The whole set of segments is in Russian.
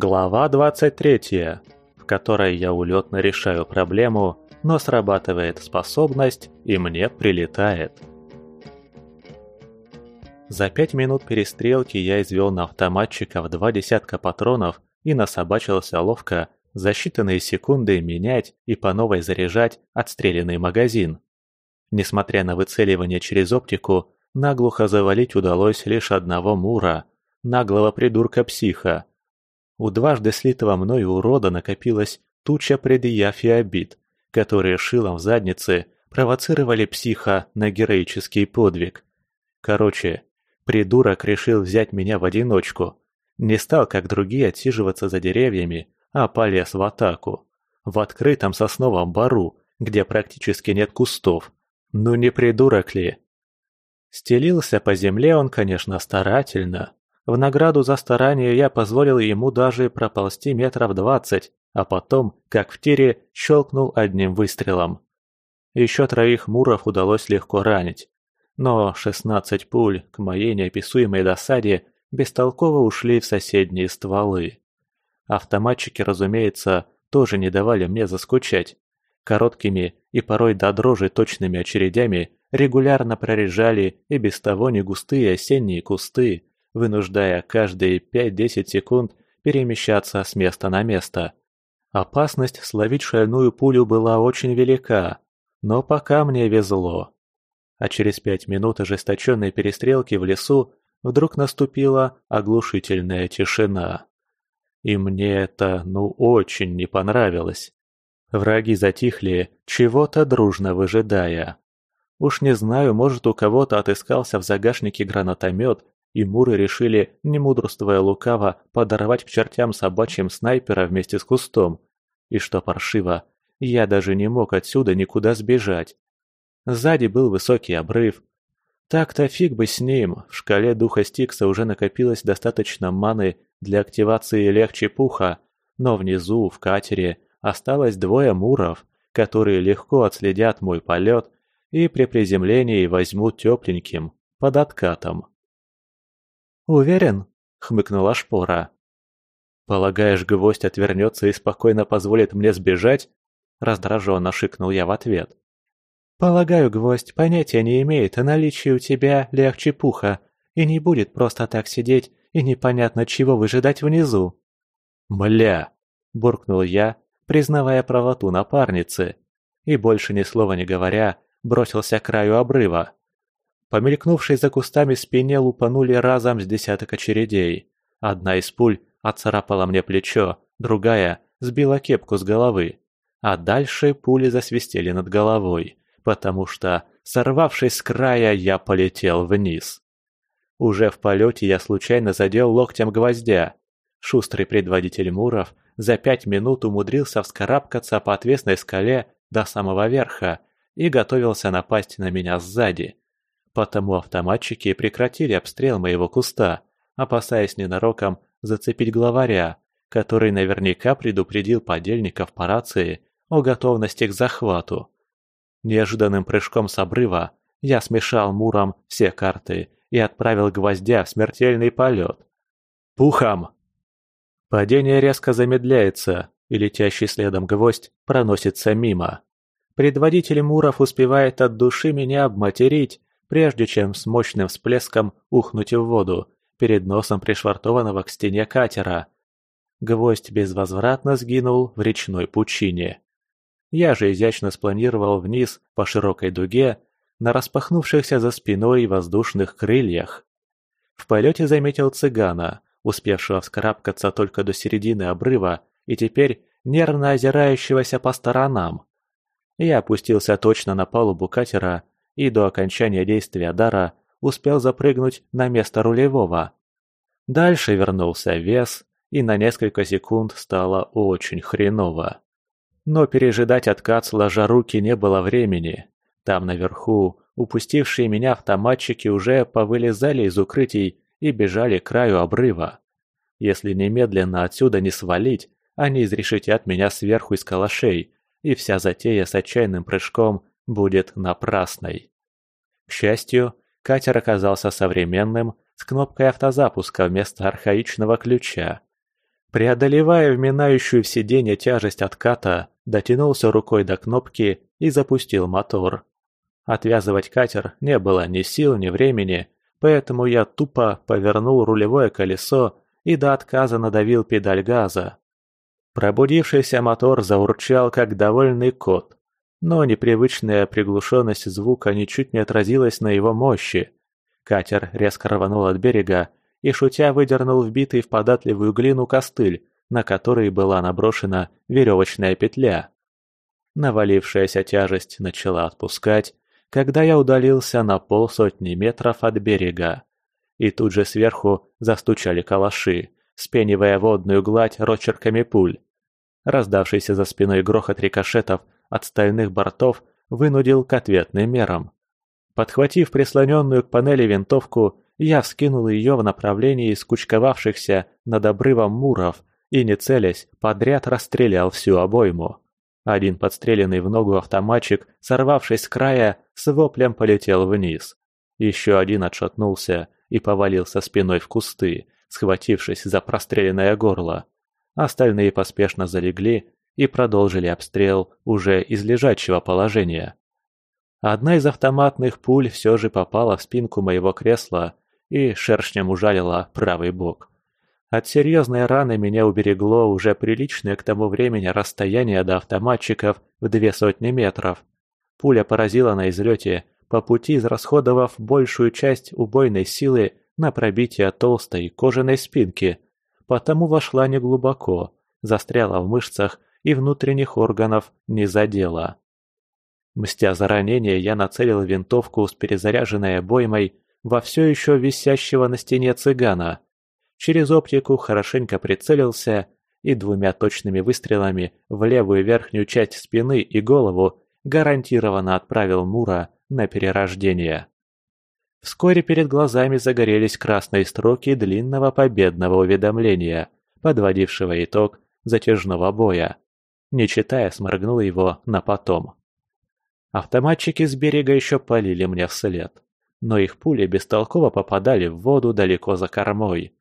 Глава 23, в которой я улетно решаю проблему, но срабатывает способность и мне прилетает. За пять минут перестрелки я извел на автоматчиков два десятка патронов и насобачился ловко за считанные секунды менять и по новой заряжать отстрелянный магазин. Несмотря на выцеливание через оптику, наглухо завалить удалось лишь одного Мура, наглого придурка-психа. У дважды слитого мной урода накопилась туча предъяв и обид, которые шилом в заднице провоцировали психа на героический подвиг. Короче, придурок решил взять меня в одиночку. Не стал, как другие, отсиживаться за деревьями, а полез в атаку. В открытом сосновом бару, где практически нет кустов. Ну не придурок ли? Стелился по земле он, конечно, старательно. В награду за старание я позволил ему даже проползти метров двадцать, а потом, как в тире, щелкнул одним выстрелом. Еще троих муров удалось легко ранить. Но шестнадцать пуль, к моей неописуемой досаде, бестолково ушли в соседние стволы. Автоматчики, разумеется, тоже не давали мне заскучать. Короткими и порой до дрожи точными очередями регулярно прорежали и без того не густые осенние кусты, вынуждая каждые 5-10 секунд перемещаться с места на место. Опасность словить шальную пулю была очень велика, но пока мне везло. А через пять минут ожесточенной перестрелки в лесу вдруг наступила оглушительная тишина. И мне это, ну, очень не понравилось. Враги затихли, чего-то дружно выжидая. Уж не знаю, может, у кого-то отыскался в загашнике гранатомет, и муры решили, не мудрствуя лукаво, подорвать к чертям собачьим снайпера вместе с кустом. И что паршиво, я даже не мог отсюда никуда сбежать. Сзади был высокий обрыв. Так-то фиг бы с ним, в шкале духа Стикса уже накопилось достаточно маны для активации легче пуха, но внизу, в катере, осталось двое муров, которые легко отследят мой полет и при приземлении возьмут тепленьким, под откатом. «Уверен?» — хмыкнула Шпора. «Полагаешь, гвоздь отвернется и спокойно позволит мне сбежать?» — раздраженно шикнул я в ответ. «Полагаю, гвоздь понятия не имеет о наличии у тебя легче пуха и не будет просто так сидеть и непонятно чего выжидать внизу». «Мля!» – буркнул я, признавая правоту напарницы, и больше ни слова не говоря, бросился к краю обрыва. Помелькнувшей за кустами спине лупанули разом с десяток очередей. Одна из пуль отцарапала мне плечо, другая сбила кепку с головы. А дальше пули засвистели над головой, потому что, сорвавшись с края, я полетел вниз. Уже в полете я случайно задел локтем гвоздя. Шустрый предводитель Муров за пять минут умудрился вскарабкаться по отвесной скале до самого верха и готовился напасть на меня сзади. Потому автоматчики прекратили обстрел моего куста, опасаясь ненароком зацепить главаря, который наверняка предупредил подельников по рации о готовности к захвату. Неожиданным прыжком с обрыва я смешал Муром все карты и отправил гвоздя в смертельный полет. Пухом! Падение резко замедляется, и летящий следом гвоздь проносится мимо. Предводитель Муров успевает от души меня обматерить, прежде чем с мощным всплеском ухнуть в воду перед носом пришвартованного к стене катера. Гвоздь безвозвратно сгинул в речной пучине. Я же изящно спланировал вниз по широкой дуге на распахнувшихся за спиной воздушных крыльях. В полете заметил цыгана, успевшего вскарабкаться только до середины обрыва и теперь нервно озирающегося по сторонам. Я опустился точно на палубу катера и до окончания действия дара успел запрыгнуть на место рулевого. Дальше вернулся вес, и на несколько секунд стало очень хреново. Но пережидать откат сложа руки не было времени. Там наверху упустившие меня автоматчики уже повылезали из укрытий и бежали к краю обрыва. Если немедленно отсюда не свалить, они изрешетят меня сверху из калашей, и вся затея с отчаянным прыжком будет напрасной. К счастью, катер оказался современным, с кнопкой автозапуска вместо архаичного ключа. Преодолевая вминающую в сиденье тяжесть отката, дотянулся рукой до кнопки и запустил мотор. Отвязывать катер не было ни сил, ни времени, поэтому я тупо повернул рулевое колесо и до отказа надавил педаль газа. Пробудившийся мотор заурчал, как довольный кот, но непривычная приглушенность звука ничуть не отразилась на его мощи. Катер резко рванул от берега и, шутя, выдернул вбитый в податливую глину костыль, на который была наброшена веревочная петля. Навалившаяся тяжесть начала отпускать, когда я удалился на полсотни метров от берега. И тут же сверху застучали калаши, спенивая водную гладь рочерками пуль. Раздавшийся за спиной грохот рикошетов от стальных бортов вынудил к ответным мерам. Подхватив прислоненную к панели винтовку, я вскинул ее в направлении скучковавшихся над обрывом муров и, не целясь, подряд расстрелял всю обойму. Один подстреленный в ногу автоматчик, сорвавшись с края, с воплем полетел вниз. Еще один отшатнулся и повалился спиной в кусты, схватившись за простреленное горло. Остальные поспешно залегли и продолжили обстрел уже из лежачего положения. Одна из автоматных пуль все же попала в спинку моего кресла и шершнем ужалила правый бок. От серьезной раны меня уберегло уже приличное к тому времени расстояние до автоматчиков в две сотни метров. Пуля поразила на излете, по пути израсходовав большую часть убойной силы на пробитие толстой кожаной спинки, потому вошла неглубоко, застряла в мышцах и внутренних органов не задела. Мстя за ранение, я нацелил винтовку с перезаряженной обоймой во все еще висящего на стене цыгана. Через оптику хорошенько прицелился и двумя точными выстрелами в левую верхнюю часть спины и голову гарантированно отправил Мура на перерождение. Вскоре перед глазами загорелись красные строки длинного победного уведомления, подводившего итог затяжного боя. Не читая, сморгнул его на потом. Автоматчики с берега еще полили мне вслед но их пули бестолково попадали в воду далеко за кормой.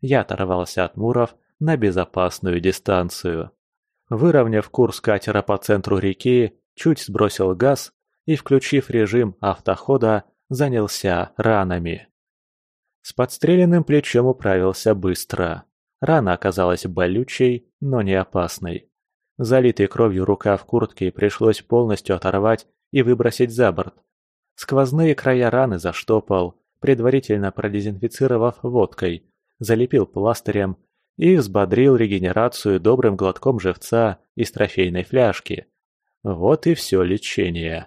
Я оторвался от муров на безопасную дистанцию. Выровняв курс катера по центру реки, чуть сбросил газ и, включив режим автохода, занялся ранами. С подстреленным плечом управился быстро. Рана оказалась болючей, но не опасной. Залитый кровью рукав куртки пришлось полностью оторвать и выбросить за борт, Сквозные края раны заштопал, предварительно продезинфицировав водкой, залепил пластырем и взбодрил регенерацию добрым глотком живца из трофейной фляжки. Вот и все лечение.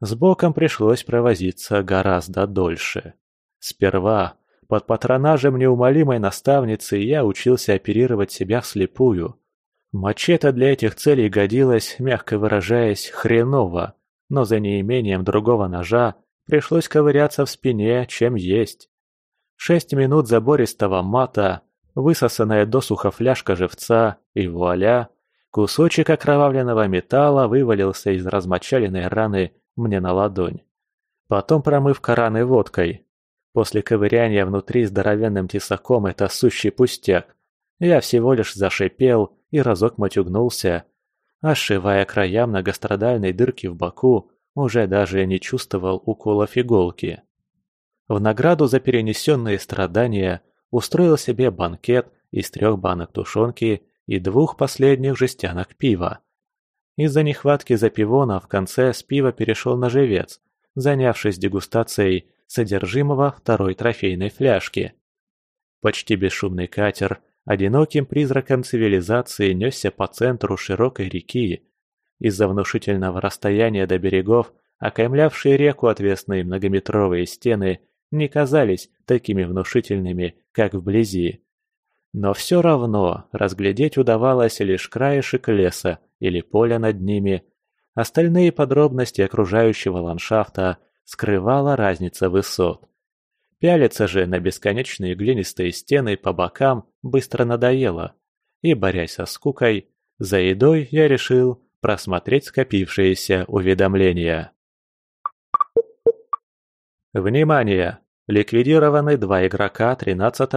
С боком пришлось провозиться гораздо дольше. Сперва, под патронажем неумолимой наставницы, я учился оперировать себя вслепую. Мачете для этих целей годилась, мягко выражаясь, хреново но за неимением другого ножа пришлось ковыряться в спине, чем есть. Шесть минут забористого мата, высосанная досуха фляжка живца и вуаля, кусочек окровавленного металла вывалился из размочаленной раны мне на ладонь. Потом промывка раны водкой. После ковыряния внутри здоровенным тесаком это сущий пустяк. Я всего лишь зашипел и разок матюгнулся, ошивая края многострадальной дырки в боку, уже даже не чувствовал уколов иголки. В награду за перенесенные страдания устроил себе банкет из трех банок тушенки и двух последних жестянок пива. Из-за нехватки запивона в конце с пива перешел на живец, занявшись дегустацией содержимого второй трофейной фляжки. Почти бесшумный катер одиноким призраком цивилизации несся по центру широкой реки. Из-за внушительного расстояния до берегов, окаймлявшие реку отвесные многометровые стены, не казались такими внушительными, как вблизи. Но все равно разглядеть удавалось лишь краешек леса или поля над ними. Остальные подробности окружающего ландшафта скрывала разница высот. Пялиться же на бесконечные глинистые стены по бокам быстро надоело, и, борясь со скукой, за едой я решил просмотреть скопившиеся уведомления. Внимание! Ликвидированы два игрока 13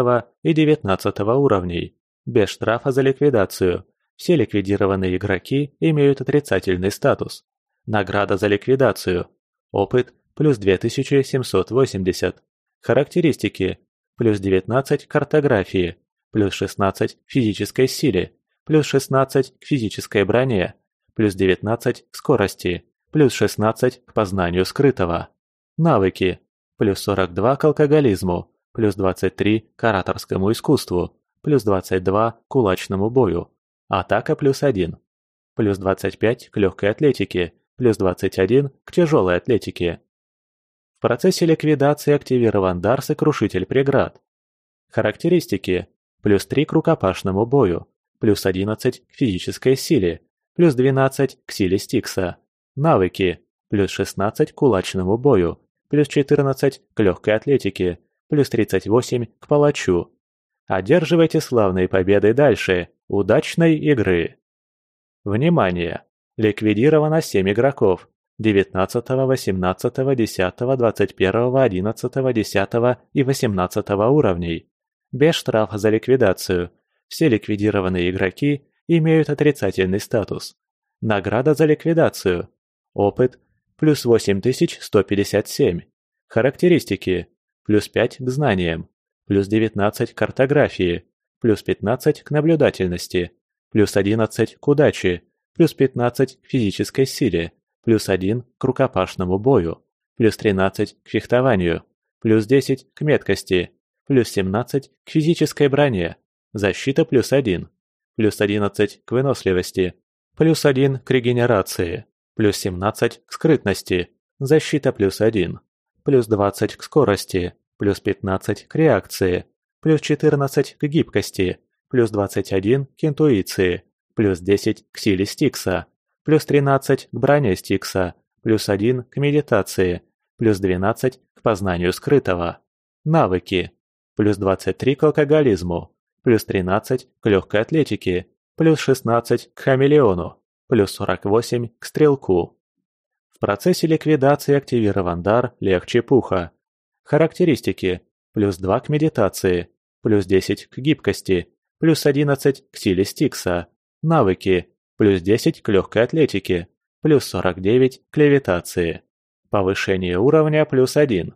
и 19 уровней. Без штрафа за ликвидацию. Все ликвидированные игроки имеют отрицательный статус. Награда за ликвидацию. Опыт плюс 2780. Характеристики. Плюс 19 картографии. Плюс 16 физической силе. Плюс 16 к физической броне. Плюс 19 к скорости. Плюс 16 к познанию скрытого. Навыки. Плюс 42 к алкоголизму. Плюс 23 к ораторскому искусству. Плюс 22 к кулачному бою. Атака плюс 1. Плюс 25 к легкой атлетике. Плюс 21 к тяжелой атлетике. В процессе ликвидации активирован дар Сокрушитель преград. Характеристики. Плюс 3 к рукопашному бою. Плюс 11 к физической силе. Плюс 12 к силе Стикса. Навыки. Плюс 16 к кулачному бою. Плюс 14 к легкой атлетике. Плюс 38 к палачу. Одерживайте славные победы дальше. Удачной игры! Внимание! Ликвидировано 7 игроков. 19, 18, 10, 21, 11, 10 и 18 уровней. Без штрафа за ликвидацию. Все ликвидированные игроки имеют отрицательный статус. Награда за ликвидацию. Опыт – плюс 8157. Характеристики – плюс 5 к знаниям, плюс 19 к картографии, плюс 15 к наблюдательности, плюс 11 к удаче, плюс 15 к физической силе, плюс 1 к рукопашному бою, плюс 13 к фехтованию, плюс 10 к меткости, плюс 17 к физической броне, защита плюс 1, плюс 11 к выносливости, плюс 1 к регенерации, плюс 17 к скрытности, защита плюс 1, плюс 20 к скорости, плюс 15 к реакции, плюс 14 к гибкости, плюс 21 к интуиции, плюс 10 к силе Стикса, плюс 13 к броне Стикса, плюс 1 к медитации, плюс 12 к познанию скрытого. Навыки. Плюс 23 к алкоголизму, плюс 13 к легкой атлетике, плюс 16 к хамелеону, плюс 48 к стрелку. В процессе ликвидации активирован дар «Легче пуха». Характеристики. Плюс 2 к медитации, плюс 10 к гибкости, плюс 11 к силе Стикса. Навыки. Плюс 10 к легкой атлетике, плюс 49 к левитации. Повышение уровня плюс 1.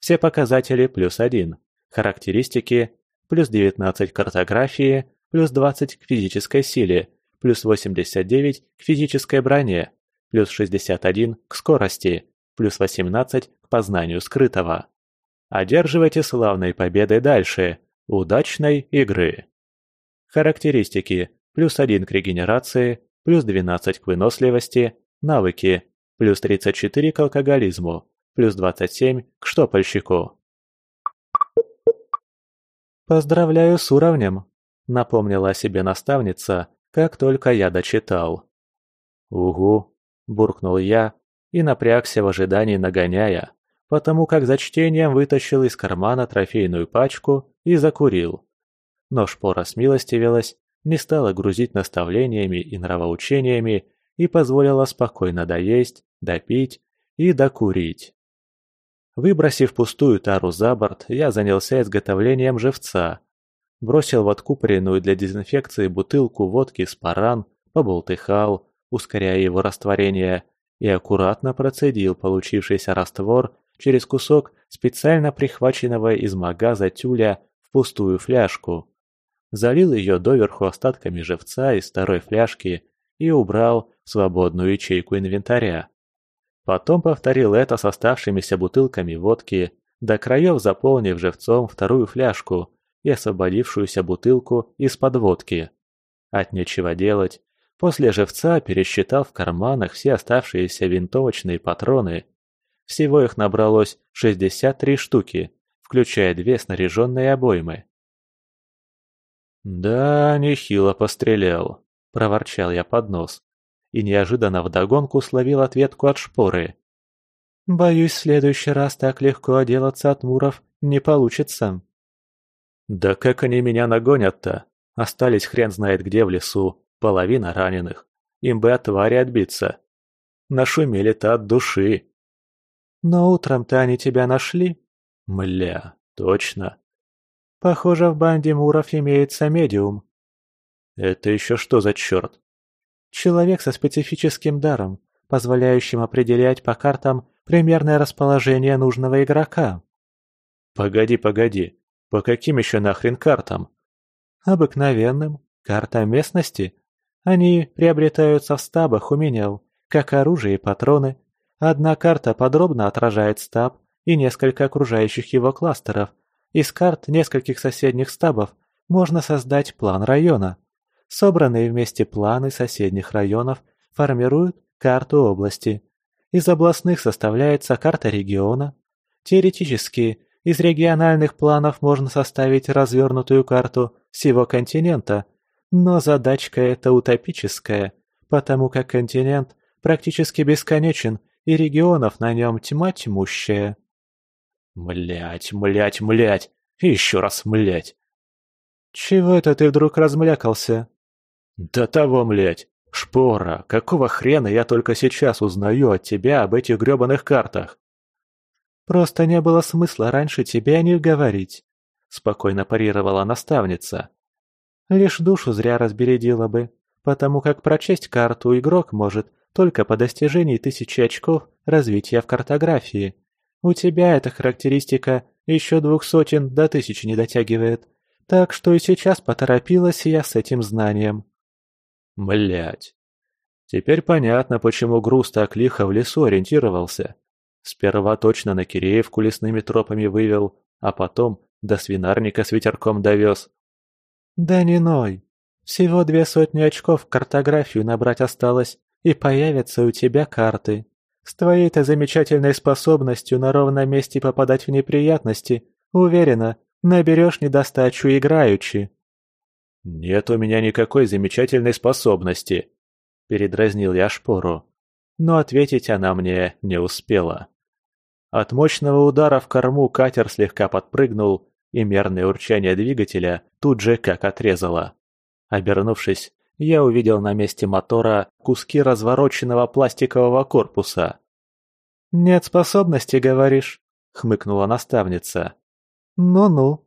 Все показатели плюс 1. Характеристики плюс 19 к картографии, плюс 20 к физической силе, плюс 89 к физической броне, плюс 61 к скорости, плюс 18 к познанию скрытого. Одерживайте славной победой дальше. Удачной игры! Характеристики. Плюс 1 к регенерации, плюс 12 к выносливости, навыки, плюс 34 к алкоголизму, плюс 27 к штопальщику. «Поздравляю с уровнем», — напомнила о себе наставница, как только я дочитал. «Угу», — буркнул я и напрягся в ожидании нагоняя потому как за чтением вытащил из кармана трофейную пачку и закурил. Но шпора смилостивилась, не стала грузить наставлениями и нравоучениями и позволила спокойно доесть, допить и докурить. Выбросив пустую тару за борт, я занялся изготовлением живца. Бросил в откупоренную для дезинфекции бутылку водки спаран, поболтыхал, ускоряя его растворение, и аккуратно процедил получившийся раствор через кусок специально прихваченного из магаза тюля в пустую фляжку. Залил ее доверху остатками живца из второй фляжки и убрал в свободную ячейку инвентаря. Потом повторил это с оставшимися бутылками водки, до краев заполнив живцом вторую фляжку и освободившуюся бутылку из-под водки. От нечего делать, после живца пересчитал в карманах все оставшиеся винтовочные патроны всего их набралось 63 штуки, включая две снаряженные обоймы. «Да, нехило пострелял», – проворчал я под нос, и неожиданно вдогонку словил ответку от шпоры. «Боюсь, в следующий раз так легко отделаться от муров не получится». «Да как они меня нагонят-то? Остались хрен знает где в лесу, половина раненых. Им бы от твари отбиться. Нашумели-то от души». Но утром-то они тебя нашли? Мля, точно. Похоже, в банде Муров имеется медиум. Это еще что за черт? Человек со специфическим даром, позволяющим определять по картам примерное расположение нужного игрока. Погоди, погоди, по каким еще нахрен картам? Обыкновенным, картам местности. Они приобретаются в стабах у менял, как оружие и патроны. Одна карта подробно отражает стаб и несколько окружающих его кластеров. Из карт нескольких соседних стабов можно создать план района. Собранные вместе планы соседних районов формируют карту области. Из областных составляется карта региона. Теоретически, из региональных планов можно составить развернутую карту всего континента, но задачка эта утопическая, потому как континент практически бесконечен и регионов на нем тьма тьмущая. Млять, млять, млять, и еще раз млять. Чего это ты вдруг размлякался? Да того, млять. Шпора, какого хрена я только сейчас узнаю от тебя об этих грёбаных картах? Просто не было смысла раньше тебе о них говорить, спокойно парировала наставница. Лишь душу зря разбередила бы, потому как прочесть карту игрок может только по достижении тысячи очков развития в картографии. У тебя эта характеристика еще двух сотен до тысячи не дотягивает, так что и сейчас поторопилась я с этим знанием. Блять. Теперь понятно, почему груз так лихо в лесу ориентировался. Сперва точно на Киреевку лесными тропами вывел, а потом до свинарника с ветерком довез. Да не ной. Всего две сотни очков картографию набрать осталось, и появятся у тебя карты. С твоей-то замечательной способностью на ровном месте попадать в неприятности, уверена, наберешь недостачу играючи. «Нет у меня никакой замечательной способности», — передразнил я шпору. Но ответить она мне не успела. От мощного удара в корму катер слегка подпрыгнул, и мерное урчание двигателя тут же как отрезало. Обернувшись, я увидел на месте мотора куски развороченного пластикового корпуса. «Нет способности, говоришь?» — хмыкнула наставница. «Ну-ну,